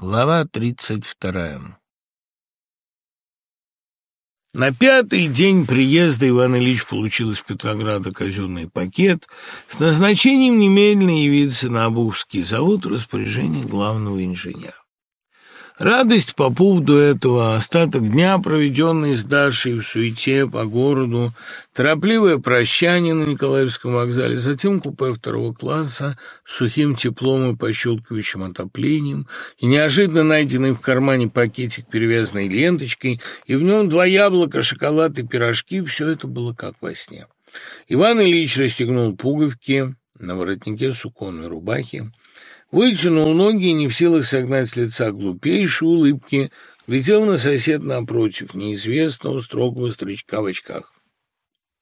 Глава тридцать вторая На пятый день приезда Иван Ильич получил из Петрограда казенный пакет с назначением немедленно явиться на Обувский завод в распоряжение главного инженера. Радость по поводу этого, остаток дня, проведенный с Дашей в суете по городу, торопливое прощание на Николаевском вокзале, затем купе второго класса с сухим теплом и пощелкивающим отоплением, и неожиданно найденный в кармане пакетик, перевязанный ленточкой, и в нем два яблока, шоколад и пирожки, все это было как во сне. Иван Ильич расстегнул пуговки на воротнике суконной рубахи, Вытянул ноги не в силах согнать с лица глупейшие улыбки, глядел на сосед напротив, неизвестного строгого старичка в очках.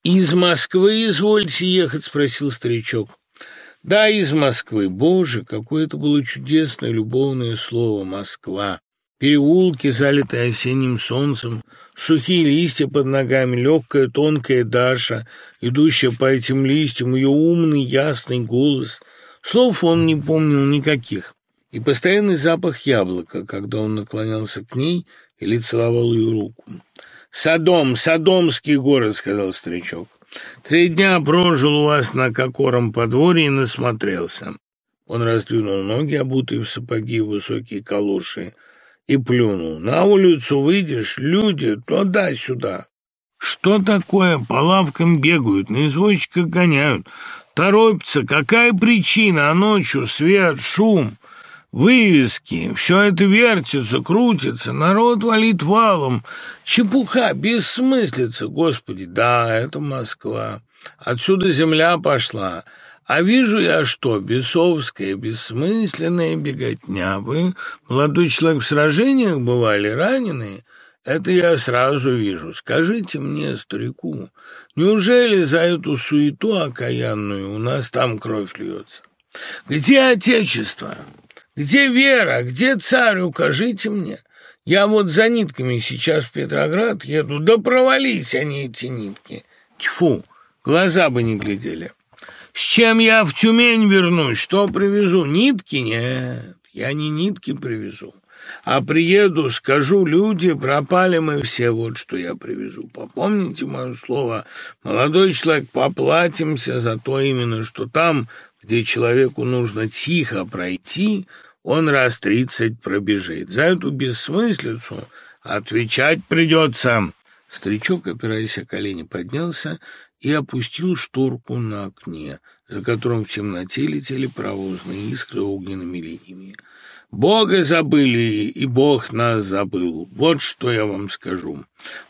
«Из Москвы извольте ехать?» — спросил старичок. «Да, из Москвы. Боже, какое это было чудесное любовное слово «Москва». Переулки, залитые осенним солнцем, сухие листья под ногами, легкая тонкая Даша, идущая по этим листьям, ее умный ясный голос — Слов он не помнил никаких, и постоянный запах яблока, когда он наклонялся к ней или целовал ее руку. «Содом, Содомский город», — сказал старичок. «Три дня прожил у вас на кокором подворье и насмотрелся». Он раздвинул ноги, обутые в сапоги высокие калоши, и плюнул. «На улицу выйдешь, люди туда-сюда». «Что такое? По лавкам бегают, на извозчиках гоняют. Торопится. Какая причина? А ночью свет, шум, вывески. Все это вертится, крутится. Народ валит валом. Чепуха, бессмыслица. Господи, да, это Москва. Отсюда земля пошла. А вижу я что, бесовская, бессмысленная беготня. Вы, молодой человек, в сражениях бывали раненые? Это я сразу вижу. Скажите мне, старику, неужели за эту суету окаянную у нас там кровь льется? Где Отечество? Где вера? Где царь? Укажите мне. Я вот за нитками сейчас в Петроград еду. Да провались они, эти нитки. Тьфу, глаза бы не глядели. С чем я в Тюмень вернусь? Что привезу? Нитки? Нет, я не нитки привезу. А приеду, скажу, люди, пропали мы все, вот что я привезу. Попомните мое слово, молодой человек, поплатимся за то именно, что там, где человеку нужно тихо пройти, он раз тридцать пробежит. За эту бессмыслицу отвечать придется. Старичок, опираясь о колени, поднялся и опустил шторку на окне, за которым в темноте летели паровозные искры огненными линиями. Бога забыли, и Бог нас забыл. Вот что я вам скажу.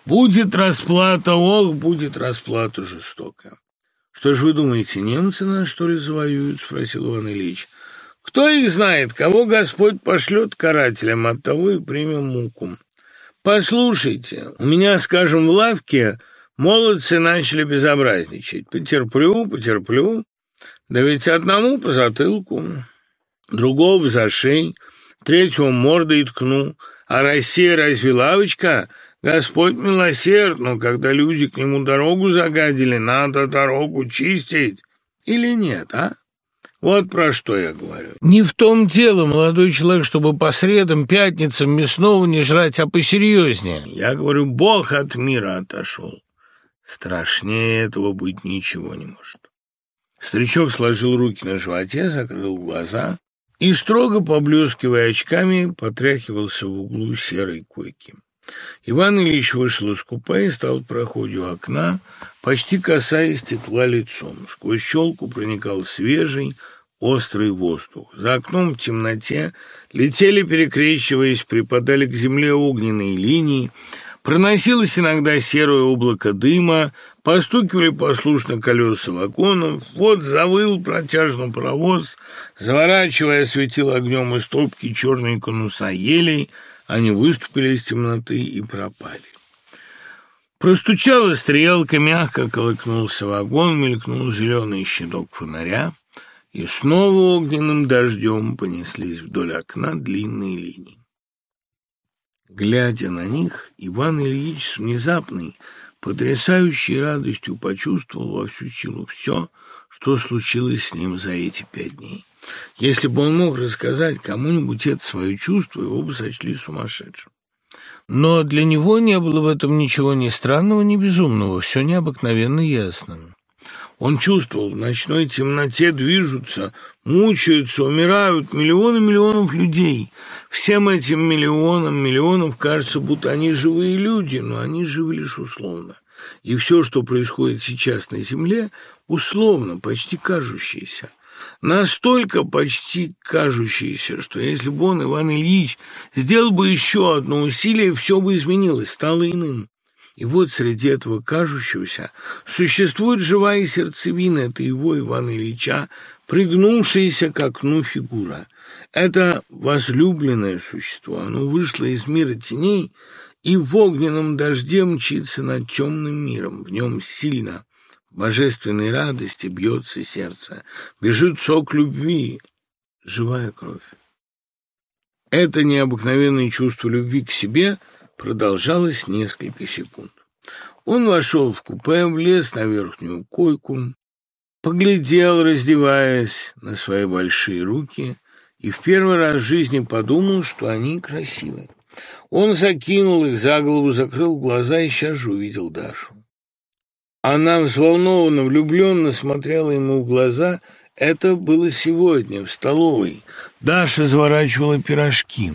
Будет расплата, ох, будет расплата жестокая. Что ж вы думаете, немцы нас, что ли, завоюют? Спросил Иван Ильич. Кто их знает, кого Господь пошлет карателям, от того и примем муку. Послушайте, у меня, скажем, в лавке молодцы начали безобразничать. Потерплю, потерплю. Да ведь одному по затылку, другого за шею, третьего мордой ткну. А Россия разве лавочка? Господь милосерд, но когда люди к нему дорогу загадили, надо дорогу чистить. Или нет, а? Вот про что я говорю. Не в том дело, молодой человек, чтобы по средам, пятницам мясного не жрать, а посерьезнее. Я говорю, Бог от мира отошел. Страшнее этого быть ничего не может. Старичок сложил руки на животе, закрыл глаза и, строго поблескивая очками, потряхивался в углу серой койки. Иван Ильич вышел из купе и стал в окна, почти касаясь стекла лицом. Сквозь щелку проникал свежий, острый воздух. За окном в темноте летели, перекрещиваясь, припадали к земле огненные линии, Проносилось иногда серое облако дыма, постукивали послушно колеса вагонов, вот завыл протяжно паровоз, заворачивая, светил огнем из топки черные конуса елей, они выступили из темноты и пропали. Простучала стрелка, мягко колыкнулся вагон, мелькнул зеленый щиток фонаря, и снова огненным дождем понеслись вдоль окна длинные линии. Глядя на них, Иван Ильич с внезапной, потрясающей радостью почувствовал во всю силу все, что случилось с ним за эти пять дней. Если бы он мог рассказать кому-нибудь это свое чувство, его бы сочли сумасшедшим. Но для него не было в этом ничего ни странного, ни безумного, все необыкновенно ясным. Он чувствовал, в ночной темноте движутся, мучаются, умирают миллионы миллионов людей. Всем этим миллионам миллионов кажется, будто они живые люди, но они живы лишь условно. И все, что происходит сейчас на Земле, условно, почти кажущееся. Настолько почти кажущееся, что если бы он, Иван Ильич, сделал бы еще одно усилие, все бы изменилось, стало иным. И вот среди этого кажущегося существует живая сердцевина, это его, Ивана Ильича, пригнувшаяся к окну фигура. Это возлюбленное существо, оно вышло из мира теней и в огненном дожде мчится над темным миром. В нем сильно, божественной радости бьется сердце, бежит сок любви, живая кровь. Это необыкновенное чувство любви к себе – продолжалось несколько секунд. Он вошел в купе, влез на верхнюю койку, поглядел, раздеваясь, на свои большие руки и в первый раз в жизни подумал, что они красивы. Он закинул их за голову, закрыл глаза и сейчас же увидел Дашу. Она взволнованно, влюбленно смотрела ему в глаза. Это было сегодня, в столовой. Даша заворачивала пирожки.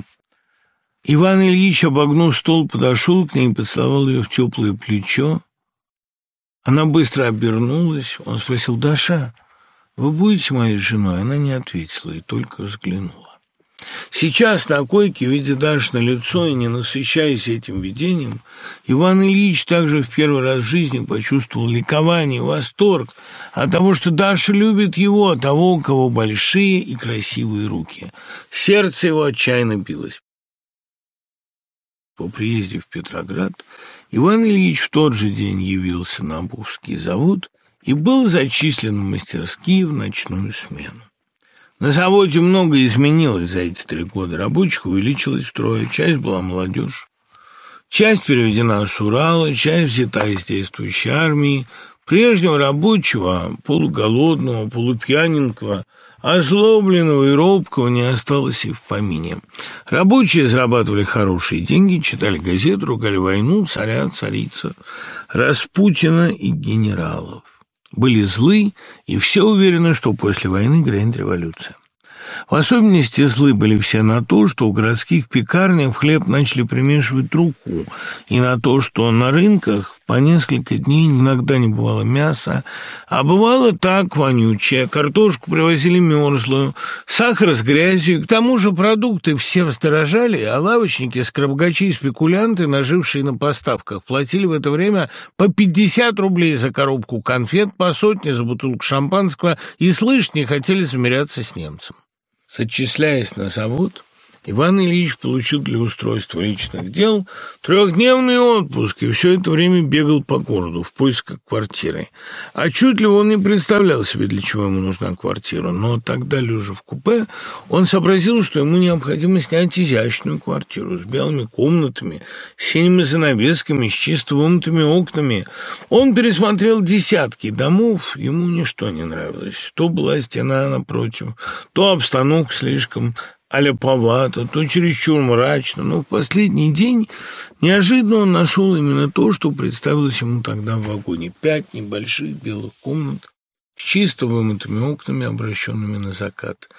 Иван Ильич, обогнув стол, подошел к ней и поцеловал ее в теплое плечо. Она быстро обернулась. Он спросил, «Даша, вы будете моей женой?» Она не ответила и только взглянула. Сейчас на койке, видя Дашь на лицо и не насыщаясь этим видением, Иван Ильич также в первый раз в жизни почувствовал ликование, восторг от того, что Даша любит его, того, у кого большие и красивые руки. Сердце его отчаянно билось. По приезде в Петроград Иван Ильич в тот же день явился на Обувский завод и был зачислен в мастерские в ночную смену. На заводе многое изменилось за эти три года. Рабочих увеличилось втрое, часть была молодежь. Часть переведена с Урала, часть взята из действующей армии. Прежнего рабочего, полуголодного, полупьяненького – Озлобленного и робкого не осталось и в помине. Рабочие зарабатывали хорошие деньги, читали газеты, ругали войну, царя, царица, Распутина и генералов. Были злы, и все уверены, что после войны грянет революция. В особенности злы были все на то, что у городских пекарнях в хлеб начали примешивать труху, и на то, что на рынках по несколько дней иногда не бывало мяса, а бывало так вонючее, картошку привозили мерзлую, сахар с грязью, к тому же продукты все вздорожали, а лавочники, скоробогачи и спекулянты, нажившие на поставках, платили в это время по 50 рублей за коробку конфет, по сотне за бутылку шампанского и, слышь, не хотели замеряться с немцем. Зачисляясь на завод, Иван Ильич получил для устройства личных дел трехдневный отпуск и все это время бегал по городу в поисках квартиры. А чуть ли он не представлял себе, для чего ему нужна квартира. Но тогда, лежа в купе, он сообразил, что ему необходимо снять изящную квартиру с белыми комнатами, с синими занавесками, с чисто вымытыми окнами. Он пересмотрел десятки домов, ему ничто не нравилось. То была стена напротив, то обстановка слишком аляповато, то чересчур мрачно, но в последний день неожиданно он нашел именно то, что представилось ему тогда в вагоне. Пять небольших белых комнат с чисто вымытыми окнами, обращенными на закат.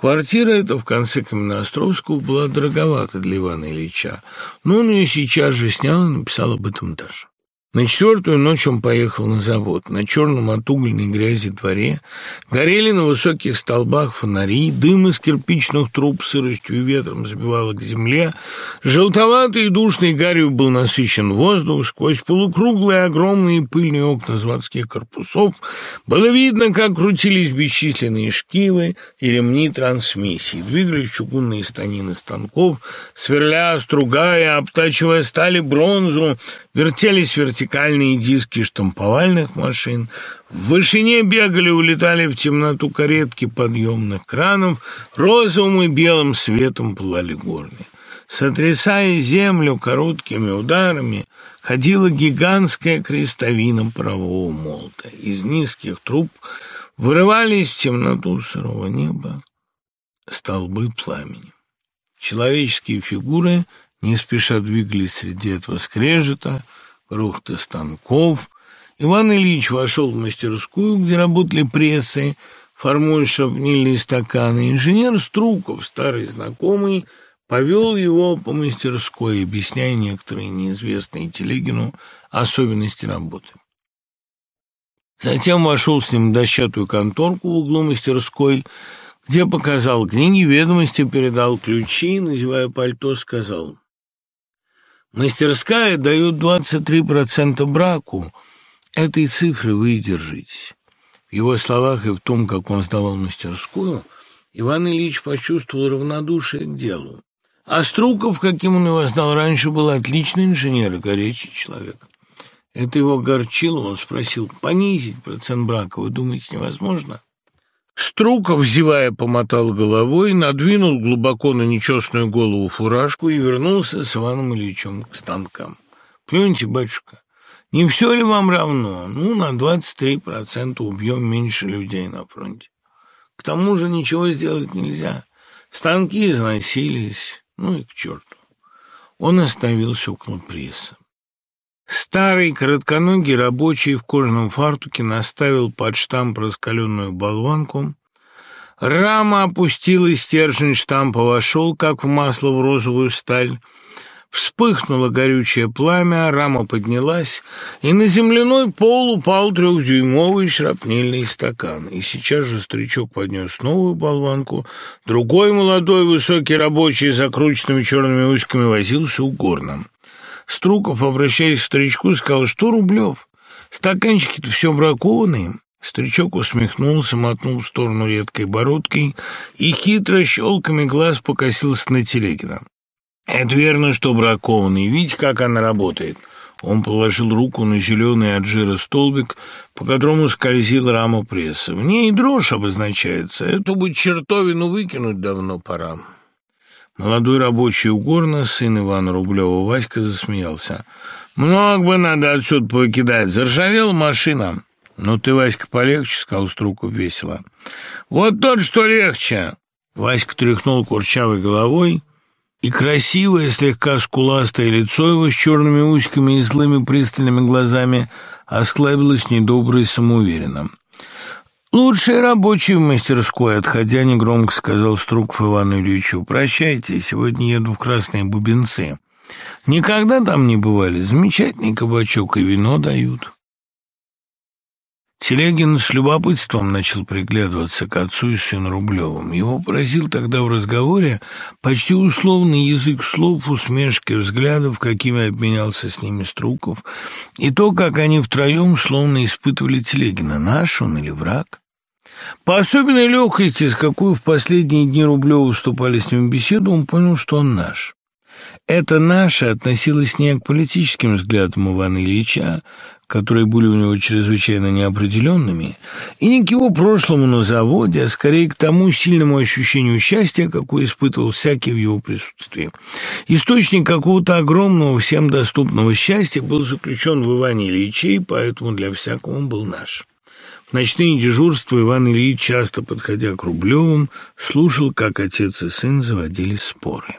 Квартира эта в конце Каменноостровского была дороговата для Ивана Ильича, но он ее сейчас же снял и написал об этом Даша. На четвертую ночь он поехал на завод. На черном от угольной грязи дворе горели на высоких столбах фонари, дым из кирпичных труб сыростью и ветром забивало к земле. Желтоватый и душный гарью был насыщен воздух. Сквозь полукруглые огромные пыльные окна заводских корпусов было видно, как крутились бесчисленные шкивы и ремни трансмиссии. Двигались чугунные станины станков, сверля, стругая, обтачивая стали бронзу, вертелись вертелись вертикальные диски штамповальных машин, в вышине бегали, улетали в темноту каретки подъемных кранов, розовым и белым светом пылали горны. Сотрясая землю короткими ударами, ходила гигантская крестовина парового молота. Из низких труб вырывались в темноту сырого неба столбы пламени. Человеческие фигуры не спеша двигались среди этого скрежета, рухта станков. Иван Ильич вошел в мастерскую, где работали прессы, формуя шрапнельные стаканы. Инженер Струков, старый знакомый, повел его по мастерской, объясняя некоторые неизвестные Телегину особенности работы. Затем вошел с ним в дощатую конторку в углу мастерской, где показал книги, ведомости, передал ключи, надевая пальто, сказал. «Мастерская дает 23% браку. Этой цифры вы и держитесь». В его словах и в том, как он сдавал мастерскую, Иван Ильич почувствовал равнодушие к делу. А Струков, каким он его знал раньше, был отличный инженер и горячий человек. Это его горчило, он спросил, понизить процент брака, вы думаете, невозможно? Струков, зевая, помотал головой, надвинул глубоко на нечестную голову фуражку и вернулся с Иваном Ильичем к станкам. «Плюньте, батюшка, не все ли вам равно? Ну, на 23% убьем меньше людей на фронте. К тому же ничего сделать нельзя. Станки износились, ну и к черту». Он остановился около пресса. Старый коротконогий рабочий в кожаном фартуке наставил под штамп раскаленную болванку. Рама опустилась, стержень штампа вошел, как в масло в розовую сталь. Вспыхнуло горючее пламя, рама поднялась, и на земляной пол упал трехдюймовый шрапнельный стакан. И сейчас же старичок поднес новую болванку. Другой молодой высокий рабочий с закрученными черными усиками возился у горна. Струков, обращаясь к старичку, сказал, что Рублев, стаканчики-то все бракованные. Старичок усмехнулся, мотнул в сторону редкой бородкой и хитро щелками глаз покосился на Телегина. «Это верно, что бракованный. Видите, как она работает?» Он положил руку на зеленый от жира столбик, по которому скользила рама пресса. В ней дрожь обозначается. Эту бы чертовину выкинуть давно пора. Молодой рабочий у горна, сын Ивана Рублева, Васька засмеялся. «Много бы надо отсюда покидать, заржавела машина». «Ну ты, Васька, полегче», — сказал Струков весело. «Вот тот, что легче». Васька тряхнул курчавой головой, и красивое, слегка скуластое лицо его с черными усиками и злыми пристальными глазами осклабилось недобро и самоуверенно. «Лучший рабочий в мастерской», — отходя негромко сказал Струков Ивану Ильичу. «Прощайте, сегодня еду в Красные Бубенцы. Никогда там не бывали. Замечательный кабачок и вино дают». Телегин с любопытством начал приглядываться к отцу и сыну Рублевым. Его поразил тогда в разговоре почти условный язык слов, усмешки, взглядов, какими обменялся с ними Струков, и то, как они втроем словно испытывали Телегина, наш он или враг. По особенной легкости, с какой в последние дни Рублева вступали с ним беседу, он понял, что он наш. Это «наше» относилось не к политическим взглядам Ивана Ильича, которые были у него чрезвычайно неопределенными, и не к его прошлому на заводе, а скорее к тому сильному ощущению счастья, какое испытывал всякий в его присутствии. Источник какого-то огромного, всем доступного счастья был заключен в Иване Ильиче, и поэтому для всякого он был наш ночные дежурства Иван Ильич, часто подходя к Рублевым, слушал, как отец и сын заводили споры.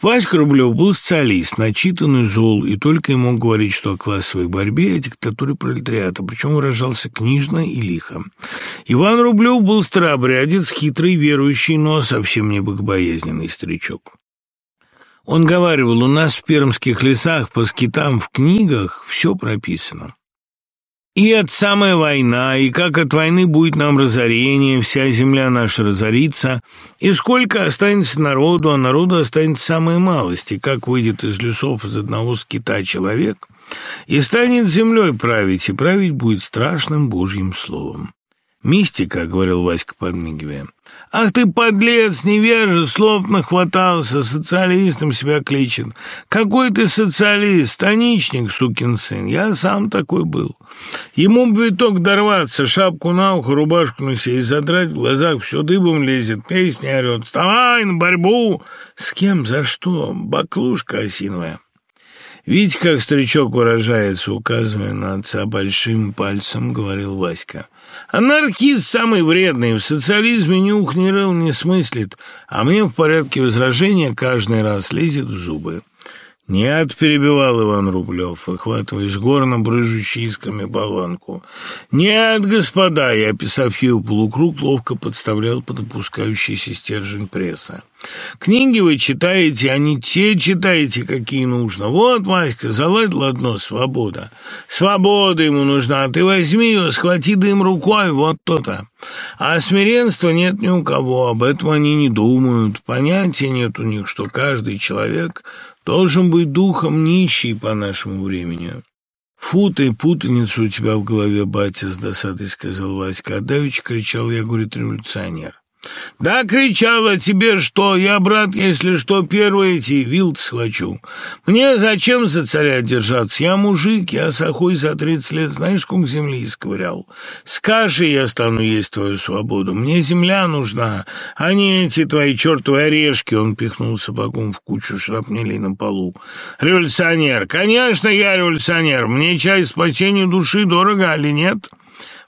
Васька Рублев был социалист, начитанный зол, и только и мог говорить, что о классовой борьбе и о диктатуре пролетариата, причем выражался книжно и лихо. Иван Рублев был старообрядец, хитрый, верующий, но совсем не богобоязненный старичок. Он говаривал, у нас в пермских лесах по скитам в книгах все прописано. И от самая война, и как от войны будет нам разорение, вся земля наша разорится, и сколько останется народу, а народу останется самые малости, как выйдет из лесов из одного скита человек, и станет землей править, и править будет страшным Божьим словом. «Мистика», — говорил Васька, подмигивая. «Ах ты, подлец, невежа, слов нахватался, социалистом себя кличет. Какой ты социалист, станичник, сукин сын, я сам такой был. Ему бы виток дорваться, шапку на ухо, рубашку на себе и задрать в глазах, все дыбом лезет, песни орет. Вставай на борьбу! С кем, за что? Баклушка осиновая». «Видите, как старичок выражается, указывая на отца большим пальцем», — говорил Васька. Анархист самый вредный, в социализме нюх ни рыл не смыслит, а мне в порядке возражения каждый раз лезет в зубы. «Нет», — перебивал Иван Рублев, выхватывая из горна брыжущей искрами болванку. «Нет, господа!» — я, описав ее полукруг, ловко подставлял под опускающийся стержень пресса. «Книги вы читаете, а не те читаете, какие нужно. Вот, Васька, заладил одно «Свобода». Свобода ему нужна, ты возьми ее, схвати дым рукой, вот то-то. А смиренства нет ни у кого, об этом они не думают. Понятия нет у них, что каждый человек Должен быть духом нищий по нашему времени. «Фу ты, путаница у тебя в голове, батя!» — с досадой сказал Васька. А давич кричал, я, говорит, революционер. «Да, кричала тебе что? Я, брат, если что, первый эти вилт схвачу. Мне зачем за царя держаться? Я мужик, я сахой за тридцать лет, знаешь, сколько земли исковырял? Скажи, я стану есть твою свободу. Мне земля нужна, а не эти твои чертовы орешки». Он пихнул сапогом в кучу шрапнелей на полу. «Революционер! Конечно, я революционер! Мне чай спасению души дорого, или нет?»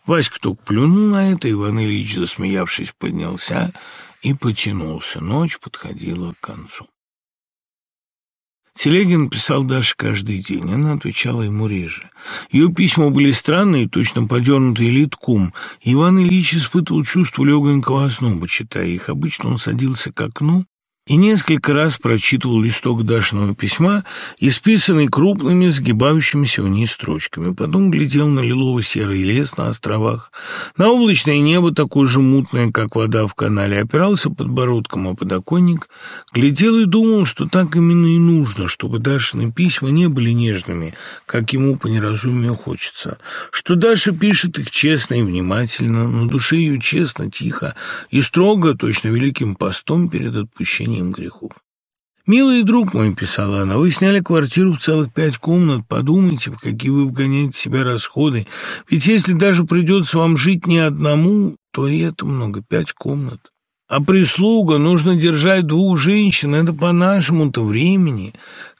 Васька только плюнул на это, Иван Ильич, засмеявшись, поднялся и потянулся. Ночь подходила к концу. Телегин писал Даше каждый день, она отвечала ему реже. Ее письма были странные, точно подернутые литком. Иван Ильич испытывал чувство легонького осноба, читая их. Обычно он садился к окну и несколько раз прочитывал листок Дашиного письма, исписанный крупными, сгибающимися вниз строчками. Потом глядел на лилово-серый лес на островах, на облачное небо, такое же мутное, как вода в канале, опирался подбородком о подоконник, глядел и думал, что так именно и нужно, чтобы Дашины письма не были нежными, как ему по неразумию хочется, что Даша пишет их честно и внимательно, на душе ее честно, тихо и строго, точно великим постом перед отпущением прощением грехов. «Милый друг мой», — писала она, — «вы сняли квартиру в целых пять комнат. Подумайте, в какие вы вгоняете себя расходы. Ведь если даже придется вам жить не одному, то и это много, пять комнат. А прислуга, нужно держать двух женщин, это по нашему-то времени.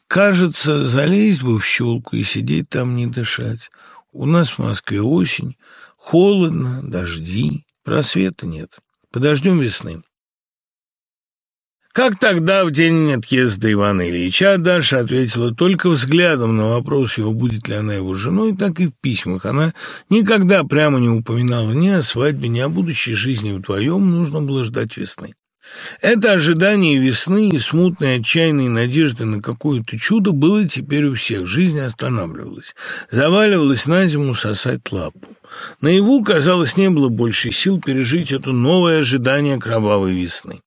Кажется, залезть бы в щелку и сидеть там не дышать. У нас в Москве осень, холодно, дожди, просвета нет. Подождем весны». Как тогда, в день отъезда Ивана Ильича, Даша ответила только взглядом на вопрос его, будет ли она его женой, так и в письмах. Она никогда прямо не упоминала ни о свадьбе, ни о будущей жизни вдвоем, нужно было ждать весны. Это ожидание весны и смутной отчаянной надежды на какое-то чудо было теперь у всех. Жизнь останавливалась, заваливалась на зиму сосать лапу. Наяву, казалось, не было больше сил пережить это новое ожидание кровавой весны.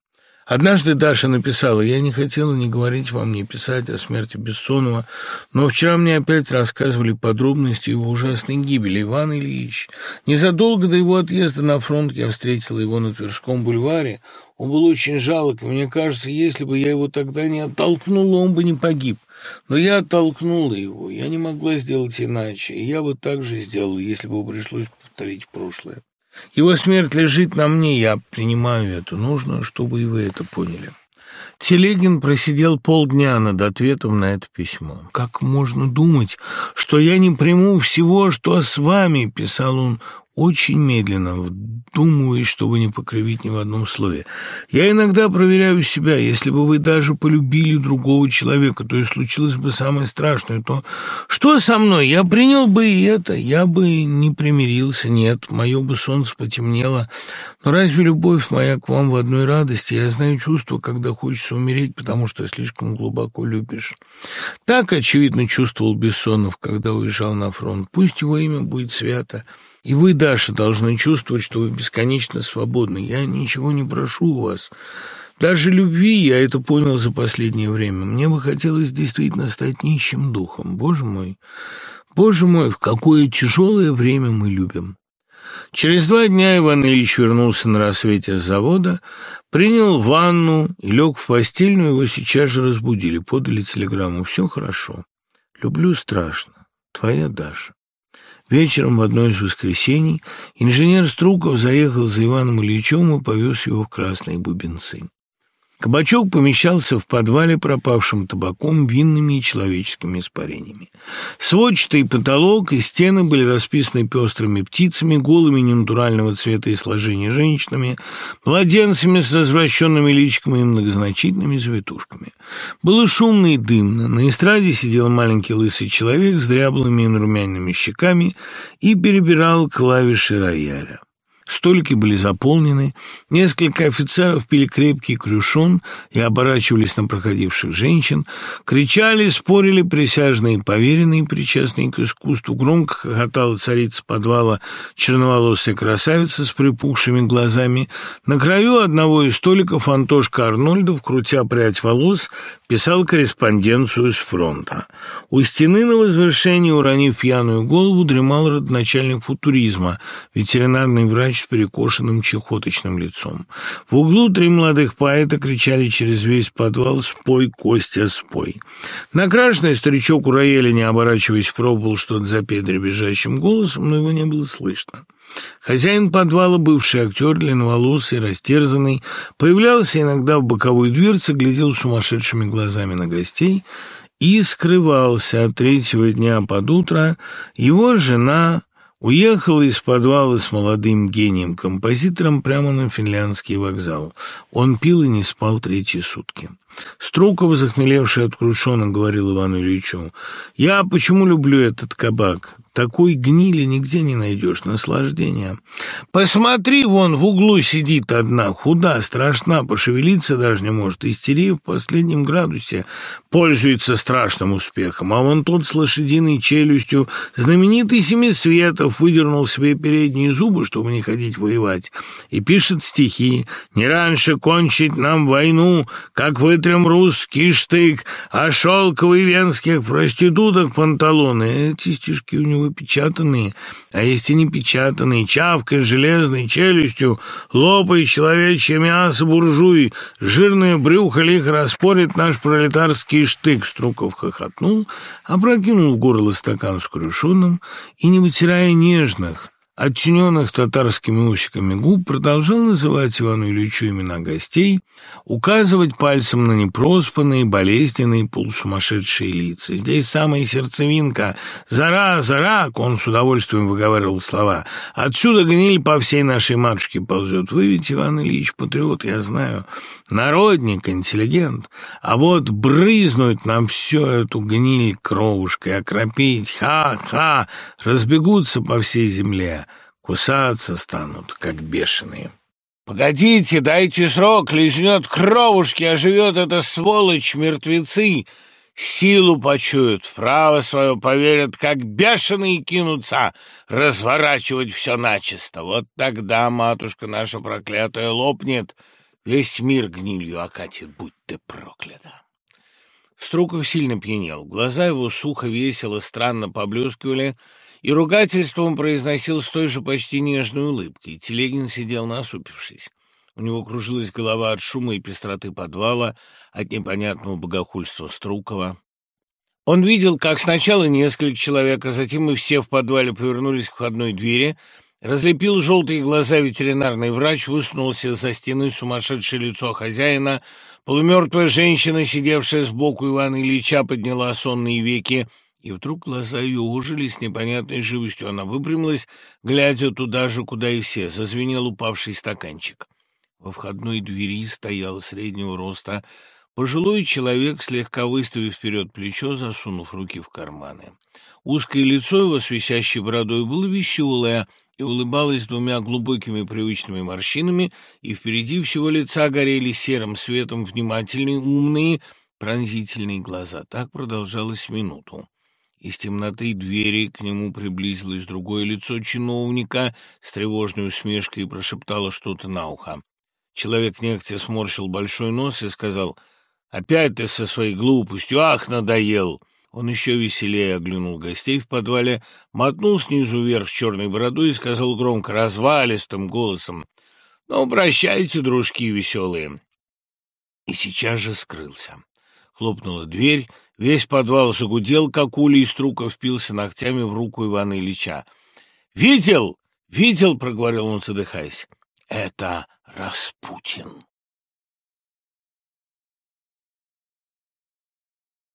Однажды Даша написала, «Я не хотела ни говорить вам, ни писать о смерти Бессонова, но вчера мне опять рассказывали подробности его ужасной гибели. Иван Ильич, незадолго до его отъезда на фронт я встретила его на Тверском бульваре. Он был очень жалок, и мне кажется, если бы я его тогда не оттолкнула, он бы не погиб. Но я оттолкнула его, я не могла сделать иначе, и я бы так же сделала, если бы пришлось повторить прошлое. Его смерть лежит на мне, я принимаю это. Нужно, чтобы и вы это поняли. Телегин просидел полдня над ответом на это письмо. «Как можно думать, что я не приму всего, что с вами?» — писал он очень медленно, вдумываясь, чтобы не покривить ни в одном слове. Я иногда проверяю себя, если бы вы даже полюбили другого человека, то и случилось бы самое страшное, то что со мной? Я принял бы и это, я бы не примирился, нет, мое бы солнце потемнело. Но разве любовь моя к вам в одной радости? Я знаю чувство, когда хочется умереть, потому что слишком глубоко любишь. Так, очевидно, чувствовал Бессонов, когда уезжал на фронт. Пусть его имя будет свято. И вы, Даша, должны чувствовать, что вы бесконечно свободны. Я ничего не прошу у вас. Даже любви я это понял за последнее время. Мне бы хотелось действительно стать нищим духом. Боже мой, боже мой, в какое тяжелое время мы любим. Через два дня Иван Ильич вернулся на рассвете с завода, принял ванну и лег в постель, но его сейчас же разбудили, подали телеграмму. Все хорошо. Люблю страшно. Твоя Даша. Вечером в одно из воскресений инженер Струков заехал за Иваном Ильичем и повез его в Красные Бубенцы. Кабачок помещался в подвале, пропавшим табаком, винными и человеческими испарениями. Сводчатый потолок и стены были расписаны пестрыми птицами, голыми ненатурального цвета и сложения женщинами, младенцами с развращенными личиками и многозначительными завитушками. Было шумно и дымно. На эстраде сидел маленький лысый человек с дряблыми и нарумянными щеками и перебирал клавиши рояля. Столики были заполнены, несколько офицеров пили крепкий крюшон и оборачивались на проходивших женщин, кричали, спорили присяжные поверенные, причастные к искусству, громко хохотала царица подвала, черноволосая красавица с припухшими глазами. На краю одного из столиков Антошка Арнольдов, крутя прядь волос, писал корреспонденцию с фронта. У стены на возвышении, уронив пьяную голову, дремал родоначальник футуризма, ветеринарный врач с перекошенным чехоточным лицом. В углу три молодых поэта кричали через весь подвал «Спой, Костя, спой!». Накрашенный старичок у рояля, не оборачиваясь, пробовал что-то запеть дребезжащим голосом, но его не было слышно. Хозяин подвала, бывший актер, длинноволосый, растерзанный, появлялся иногда в боковой дверце, глядел сумасшедшими глазами на гостей и скрывался от третьего дня под утро. Его жена уехала из подвала с молодым гением-композитором прямо на финляндский вокзал. Он пил и не спал третьи сутки. Струкова, захмелевший от крушона, говорил Ивану Ильичу, «Я почему люблю этот кабак? Такой гнили нигде не найдешь, наслаждения. Посмотри, вон в углу сидит одна, худа, страшна, пошевелиться даже не может, истерия в последнем градусе, пользуется страшным успехом. А вон тот с лошадиной челюстью, знаменитый Семисветов, выдернул себе передние зубы, чтобы не ходить воевать, и пишет стихи «Не раньше кончить нам войну, как вытрем русский штык, а шелковый венских проституток панталоны». Эти стишки у него печатанные, а есть и не печатанные, чавкой, железной челюстью, лопай человечье мясо буржуи, жирное брюхо лихо распорит наш пролетарский штык. Струков хохотнул, опрокинул в горло стакан с крюшоном и, не вытирая нежных, оттененных татарскими усиками губ, продолжал называть Ивану Ильичу имена гостей, указывать пальцем на непроспанные, болезненные, полусумасшедшие лица. Здесь самая сердцевинка. «Зара, зара!» — он с удовольствием выговаривал слова. «Отсюда гниль по всей нашей матушке ползет. Вы ведь, Иван Ильич, патриот, я знаю. Народник, интеллигент. А вот брызнуть нам всю эту гниль кровушкой, окропить, ха-ха, разбегутся по всей земле». Кусаться станут, как бешеные. «Погодите, дайте срок, лизнет кровушки, оживет эта сволочь, мертвецы!» Силу почуют, право свое поверят, как бешеные кинутся разворачивать все начисто. Вот тогда матушка наша проклятая лопнет, весь мир гнилью окатит, будь ты проклята. Струков сильно пьянел, глаза его сухо, весело, странно поблескивали, и ругательством произносил с той же почти нежной улыбкой. Телегин сидел насупившись. У него кружилась голова от шума и пестроты подвала, от непонятного богохульства Струкова. Он видел, как сначала несколько человек, а затем и все в подвале повернулись к входной двери, разлепил желтые глаза ветеринарный врач, высунулся за стены сумасшедшее лицо хозяина, полумертвая женщина, сидевшая сбоку Ивана Ильича, подняла сонные веки — и вдруг глаза ее ужили с непонятной живостью. Она выпрямилась, глядя туда же, куда и все. Зазвенел упавший стаканчик. Во входной двери стоял среднего роста пожилой человек, слегка выставив вперед плечо, засунув руки в карманы. Узкое лицо его с висящей бородой было веселое и улыбалось двумя глубокими привычными морщинами, и впереди всего лица горели серым светом внимательные, умные, пронзительные глаза. Так продолжалось минуту. Из темноты двери к нему приблизилось другое лицо чиновника с тревожной усмешкой и прошептало что-то на ухо. Человек нехотя сморщил большой нос и сказал, «Опять ты со своей глупостью, ах, надоел!» Он еще веселее оглянул гостей в подвале, мотнул снизу вверх черной бородой и сказал громко, развалистым голосом, «Ну, прощайте, дружки веселые!» И сейчас же скрылся. Хлопнула дверь, Весь подвал загудел, как улей, и Струков впился ногтями в руку Ивана Ильича. «Видел? Видел?» — проговорил он, задыхаясь. «Это Распутин».